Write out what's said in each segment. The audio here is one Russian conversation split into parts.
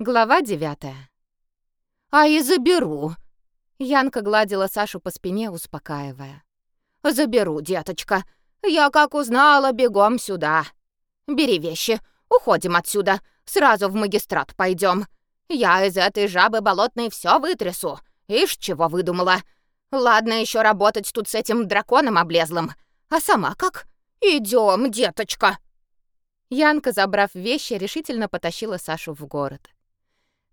Глава девятая. «А и заберу!» Янка гладила Сашу по спине, успокаивая. «Заберу, деточка. Я как узнала, бегом сюда. Бери вещи, уходим отсюда. Сразу в магистрат пойдем. Я из этой жабы болотной все вытрясу. Ишь, чего выдумала. Ладно еще работать тут с этим драконом облезлым. А сама как? Идем, деточка!» Янка, забрав вещи, решительно потащила Сашу в город.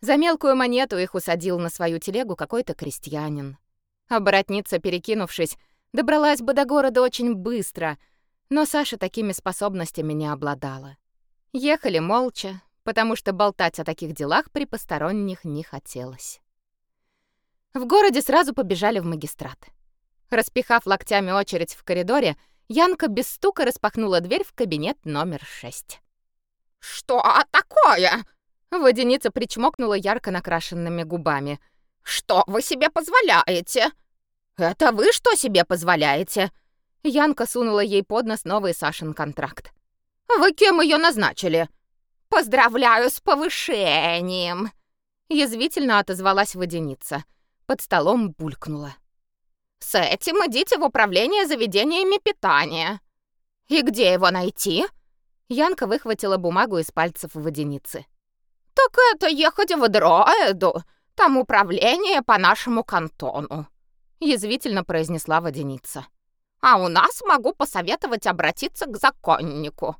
За мелкую монету их усадил на свою телегу какой-то крестьянин. Оборотница, перекинувшись, добралась бы до города очень быстро, но Саша такими способностями не обладала. Ехали молча, потому что болтать о таких делах при посторонних не хотелось. В городе сразу побежали в магистрат. Распихав локтями очередь в коридоре, Янка без стука распахнула дверь в кабинет номер шесть. «Что такое?» Водяница причмокнула ярко накрашенными губами. «Что вы себе позволяете?» «Это вы что себе позволяете?» Янка сунула ей под нос новый Сашин контракт. «Вы кем ее назначили?» «Поздравляю с повышением!» Язвительно отозвалась водяница. Под столом булькнула. «С этим идите в управление заведениями питания». «И где его найти?» Янка выхватила бумагу из пальцев водяницы. «Так это ехать в Дроэду, там управление по нашему кантону», — язвительно произнесла водяница. «А у нас могу посоветовать обратиться к законнику».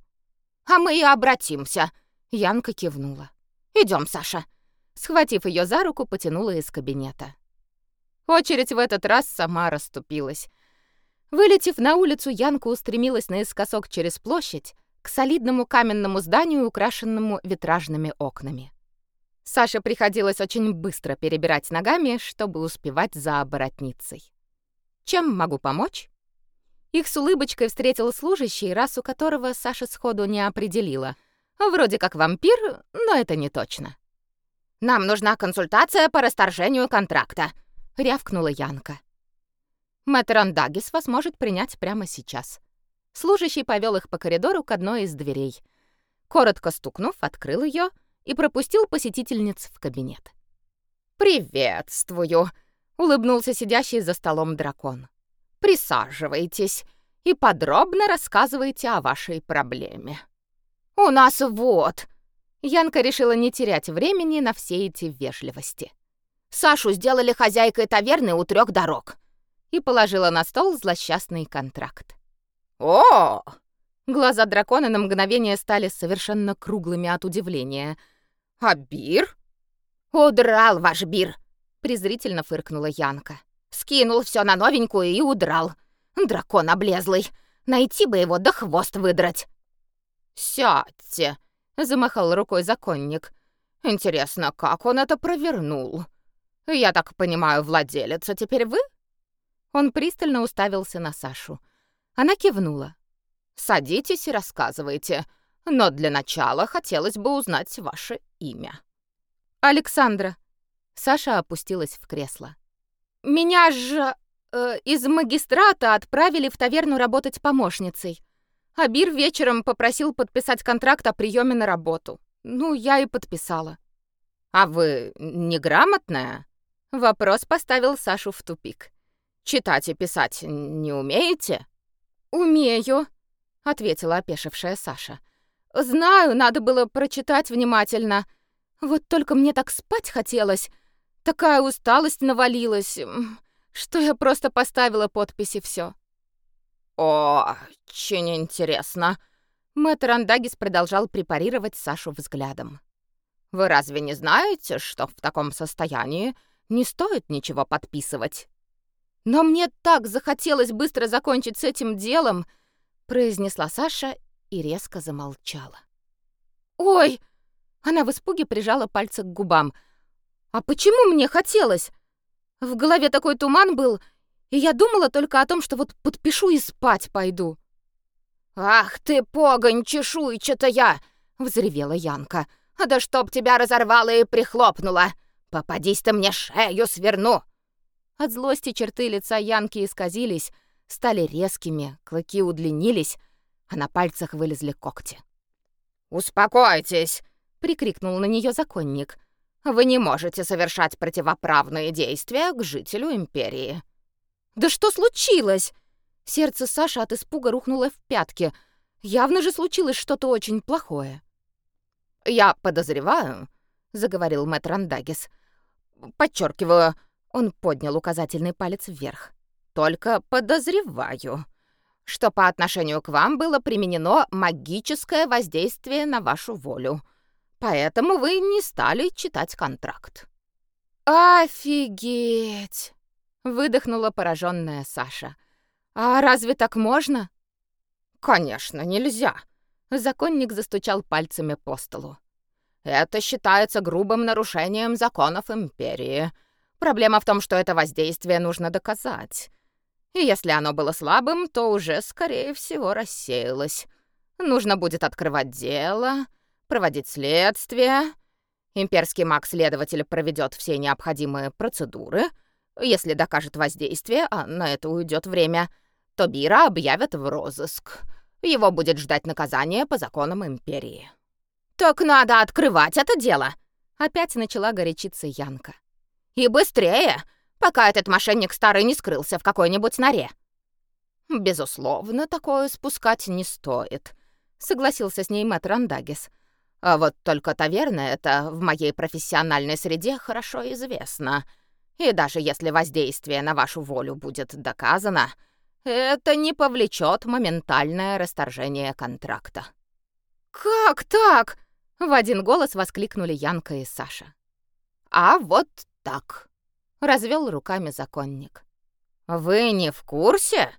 «А мы и обратимся», — Янка кивнула. Идем, Саша». Схватив ее за руку, потянула из кабинета. Очередь в этот раз сама расступилась. Вылетев на улицу, Янка устремилась наискосок через площадь, к солидному каменному зданию, украшенному витражными окнами. Саше приходилось очень быстро перебирать ногами, чтобы успевать за оборотницей. «Чем могу помочь?» Их с улыбочкой встретил служащий, расу которого Саша сходу не определила. Вроде как вампир, но это не точно. «Нам нужна консультация по расторжению контракта», — рявкнула Янка. «Мэтр Андагис вас может принять прямо сейчас», Служащий повел их по коридору к одной из дверей. Коротко стукнув, открыл ее и пропустил посетительниц в кабинет. «Приветствую!» — улыбнулся сидящий за столом дракон. «Присаживайтесь и подробно рассказывайте о вашей проблеме». «У нас вот...» Янка решила не терять времени на все эти вежливости. «Сашу сделали хозяйкой таверны у трех дорог» и положила на стол злосчастный контракт. «О!» Глаза дракона на мгновение стали совершенно круглыми от удивления. «А бир?» «Удрал ваш бир!» — презрительно фыркнула Янка. «Скинул все на новенькую и удрал. Дракон облезлый. Найти бы его да хвост выдрать». «Сядьте!» — замахал рукой законник. «Интересно, как он это провернул? Я так понимаю, владелец, а теперь вы?» Он пристально уставился на Сашу. Она кивнула. «Садитесь и рассказывайте, но для начала хотелось бы узнать ваше имя». «Александра». Саша опустилась в кресло. «Меня же э, из магистрата отправили в таверну работать помощницей. Абир вечером попросил подписать контракт о приеме на работу. Ну, я и подписала». «А вы неграмотная?» Вопрос поставил Сашу в тупик. «Читать и писать не умеете?» «Умею», — ответила опешившая Саша. «Знаю, надо было прочитать внимательно. Вот только мне так спать хотелось. Такая усталость навалилась, что я просто поставила подписи все. «Очень интересно». Мэтр Андагис продолжал препарировать Сашу взглядом. «Вы разве не знаете, что в таком состоянии не стоит ничего подписывать?» Но мне так захотелось быстро закончить с этим делом, произнесла Саша и резко замолчала. Ой! Она в испуге прижала пальцы к губам. А почему мне хотелось? В голове такой туман был, и я думала только о том, что вот подпишу и спать пойду. Ах ты, погонь чешуйчатая, взревела Янка. А да чтоб тебя разорвало и прихлопнуло. Попадись ты мне шею сверну. От злости черты лица Янки исказились, стали резкими, клыки удлинились, а на пальцах вылезли когти. «Успокойтесь!» — прикрикнул на нее законник. Вы не можете совершать противоправные действия к жителю империи. Да что случилось? Сердце Саши от испуга рухнуло в пятки. Явно же случилось что-то очень плохое. Я подозреваю, заговорил мэтр Андагис. Подчеркиваю, он поднял указательный палец вверх. Только подозреваю, что по отношению к вам было применено магическое воздействие на вашу волю. Поэтому вы не стали читать контракт. Офигеть, выдохнула пораженная Саша. А разве так можно? Конечно, нельзя. Законник застучал пальцами по столу. Это считается грубым нарушением законов империи. Проблема в том, что это воздействие нужно доказать. И если оно было слабым, то уже, скорее всего, рассеялось. Нужно будет открывать дело, проводить следствие. Имперский маг-следователь проведет все необходимые процедуры. Если докажет воздействие, а на это уйдет время, то Бира объявят в розыск. Его будет ждать наказание по законам Империи. «Так надо открывать это дело!» Опять начала горячиться Янка. «И быстрее, пока этот мошенник старый не скрылся в какой-нибудь норе». «Безусловно, такое спускать не стоит», — согласился с ней мэтр Андагис. «А вот только таверна это в моей профессиональной среде хорошо известно. И даже если воздействие на вашу волю будет доказано, это не повлечет моментальное расторжение контракта». «Как так?» — в один голос воскликнули Янка и Саша. «А вот так», — развел руками законник. «Вы не в курсе?»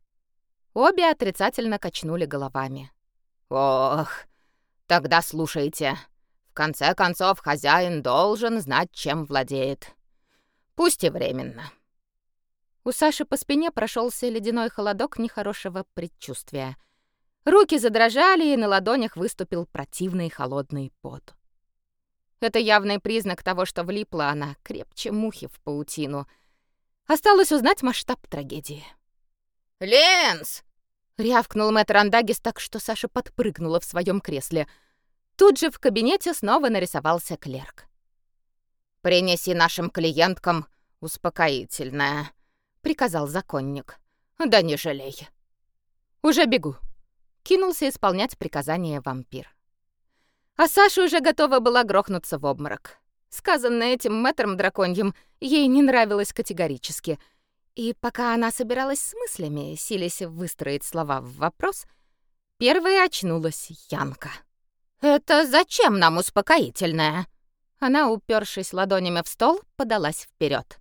Обе отрицательно качнули головами. «Ох, тогда слушайте. В конце концов, хозяин должен знать, чем владеет. Пусть и временно». У Саши по спине прошелся ледяной холодок нехорошего предчувствия. Руки задрожали, и на ладонях выступил противный холодный пот. Это явный признак того, что влипла она крепче мухи в паутину. Осталось узнать масштаб трагедии. «Ленс!» — рявкнул мэтр Андагис так, что Саша подпрыгнула в своем кресле. Тут же в кабинете снова нарисовался клерк. «Принеси нашим клиенткам успокоительное», приказал законник. Да не жалей. Уже бегу. Кинулся исполнять приказание вампир. А Саша уже готова была грохнуться в обморок. Сказанное этим мэтром драконьим ей не нравилось категорически. И пока она собиралась с мыслями, силясь выстроить слова в вопрос, первой очнулась Янка. «Это зачем нам успокоительное?» Она, упершись ладонями в стол, подалась вперед.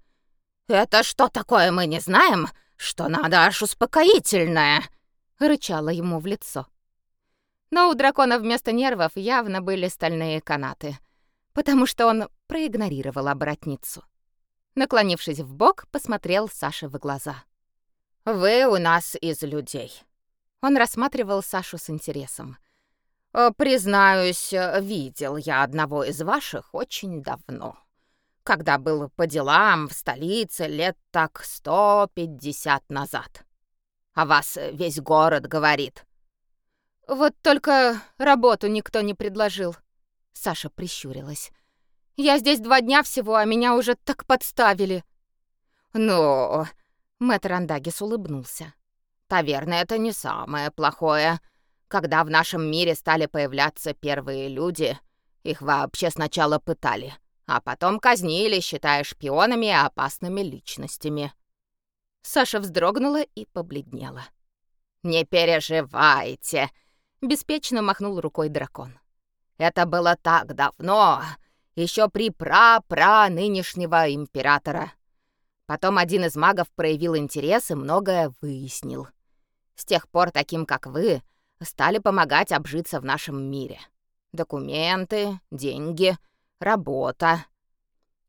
«Это что такое мы не знаем? Что надо аж успокоительное?» — рычала ему в лицо. Но у дракона вместо нервов явно были стальные канаты, потому что он проигнорировал оборотницу. Наклонившись в бок, посмотрел Саше в глаза. «Вы у нас из людей». Он рассматривал Сашу с интересом. «Признаюсь, видел я одного из ваших очень давно» когда был по делам в столице лет так сто пятьдесят назад. А вас весь город говорит. Вот только работу никто не предложил. Саша прищурилась. Я здесь два дня всего, а меня уже так подставили. Ну, мэтр Андагис улыбнулся. Таверна это не самое плохое. Когда в нашем мире стали появляться первые люди, их вообще сначала пытали а потом казнили, считая шпионами и опасными личностями. Саша вздрогнула и побледнела. «Не переживайте», — беспечно махнул рукой дракон. «Это было так давно, еще при пра-пра нынешнего императора. Потом один из магов проявил интерес и многое выяснил. С тех пор таким, как вы, стали помогать обжиться в нашем мире. Документы, деньги — Работа.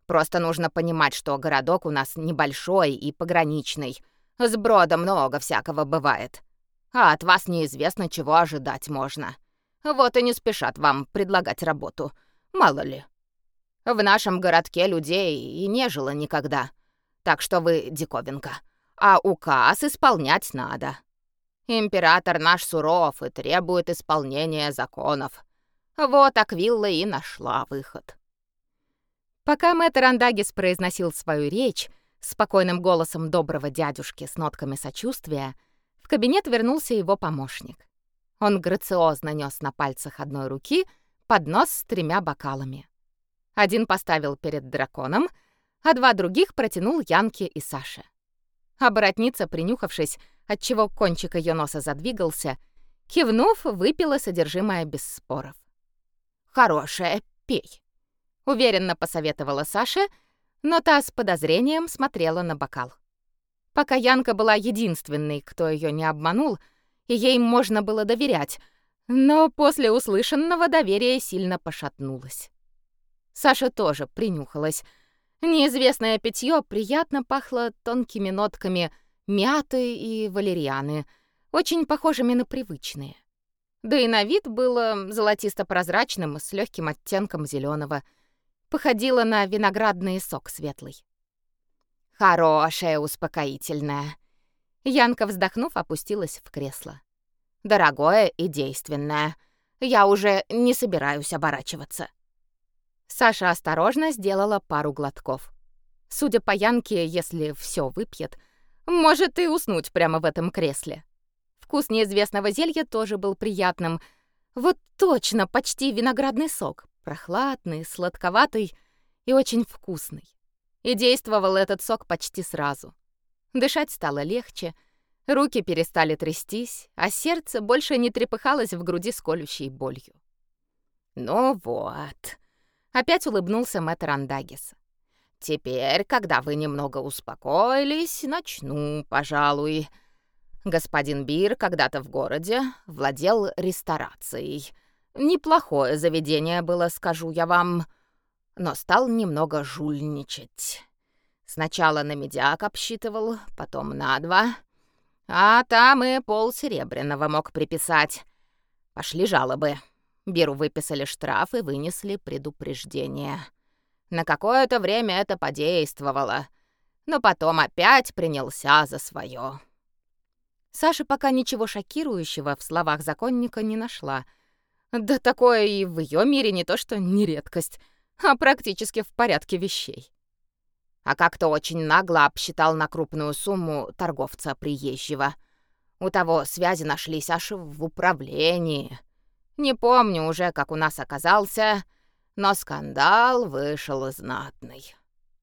Просто нужно понимать, что городок у нас небольшой и пограничный. С бродом много всякого бывает. А от вас неизвестно, чего ожидать можно. Вот и не спешат вам предлагать работу. Мало ли. В нашем городке людей и не жило никогда. Так что вы диковинка. А указ исполнять надо. Император наш суров и требует исполнения законов. Вот Аквилла и нашла выход. Пока мэтр Андагис произносил свою речь, спокойным голосом доброго дядюшки с нотками сочувствия, в кабинет вернулся его помощник. Он грациозно нёс на пальцах одной руки поднос с тремя бокалами. Один поставил перед драконом, а два других протянул Янке и Саше. Оборотница, принюхавшись, отчего кончик ее носа задвигался, кивнув, выпила содержимое без споров. «Хорошая, пей», — уверенно посоветовала Саша, но та с подозрением смотрела на бокал. Пока Янка была единственной, кто ее не обманул, и ей можно было доверять, но после услышанного доверие сильно пошатнулось. Саша тоже принюхалась. Неизвестное питье приятно пахло тонкими нотками мяты и валерианы, очень похожими на привычные. Да и на вид было золотисто-прозрачным с легким оттенком зеленого — походила на виноградный сок светлый. Хорошее успокоительное. Янка, вздохнув, опустилась в кресло. Дорогое и действенное. Я уже не собираюсь оборачиваться. Саша осторожно сделала пару глотков. Судя по Янке, если все выпьет, может и уснуть прямо в этом кресле. Вкус неизвестного зелья тоже был приятным. Вот точно, почти виноградный сок, прохладный, сладковатый и очень вкусный. И действовал этот сок почти сразу. Дышать стало легче, руки перестали трястись, а сердце больше не трепыхалось в груди с колющей болью. «Ну вот», — опять улыбнулся мэтр Андагис. «Теперь, когда вы немного успокоились, начну, пожалуй. Господин Бир когда-то в городе владел ресторацией. Неплохое заведение было, скажу я вам, но стал немного жульничать. Сначала на медяк обсчитывал, потом на два, а там и пол серебряного мог приписать. Пошли жалобы. Беру выписали штраф и вынесли предупреждение. На какое-то время это подействовало, но потом опять принялся за свое. Саша пока ничего шокирующего в словах законника не нашла — да такое и в ее мире не то что не редкость, а практически в порядке вещей. А как-то очень нагло обсчитал на крупную сумму торговца приезжего. У того связи нашлись аж в управлении. Не помню уже, как у нас оказался, но скандал вышел знатный.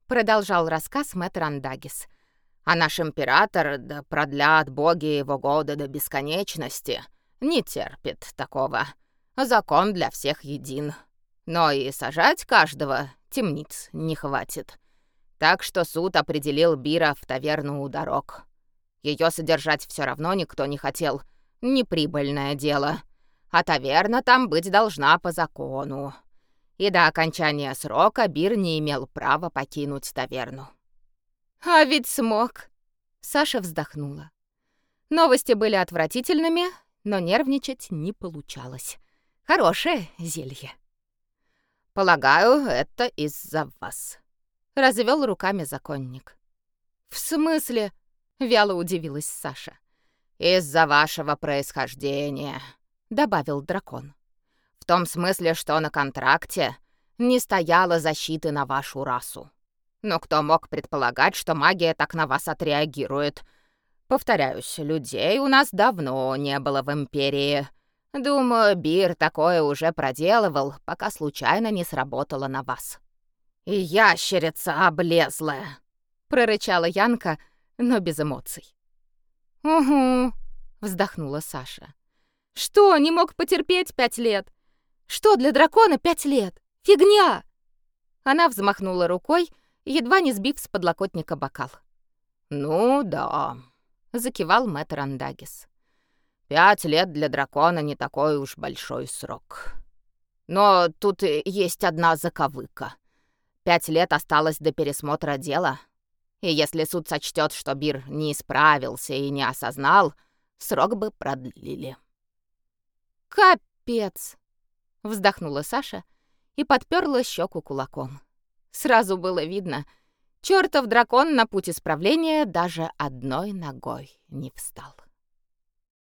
Продолжал рассказ мэтр Андагис. А наш император, да продлят боги его года до бесконечности, не терпит такого. Закон для всех един. Но и сажать каждого темниц не хватит. Так что суд определил Бира в таверну у дорог. Ее содержать все равно никто не хотел. Неприбыльное дело. А таверна там быть должна по закону. И до окончания срока Бир не имел права покинуть таверну. «А ведь смог!» Саша вздохнула. Новости были отвратительными, но нервничать не получалось. Хорошее зелье. Полагаю, это из-за вас. Развел руками законник. В смысле? Вяло удивилась Саша. Из-за вашего происхождения, добавил дракон. В том смысле, что на контракте не стояло защиты на вашу расу. Но кто мог предполагать, что магия так на вас отреагирует? Повторяюсь, людей у нас давно не было в Империи. Думаю, Бир такое уже проделывал, пока случайно не сработало на вас. Ящерица облезлая, прорычала Янка, но без эмоций. Угу, вздохнула Саша. Что, не мог потерпеть пять лет? Что для дракона пять лет? Фигня! Она взмахнула рукой, едва не сбив с подлокотника бокал. Ну да, закивал мэтр Андагис. Пять лет для дракона не такой уж большой срок. Но тут есть одна заковыка. Пять лет осталось до пересмотра дела. И если суд сочтет, что Бир не исправился и не осознал, срок бы продлили. «Капец!» — вздохнула Саша и подперла щеку кулаком. Сразу было видно, чертов дракон на путь исправления даже одной ногой не встал.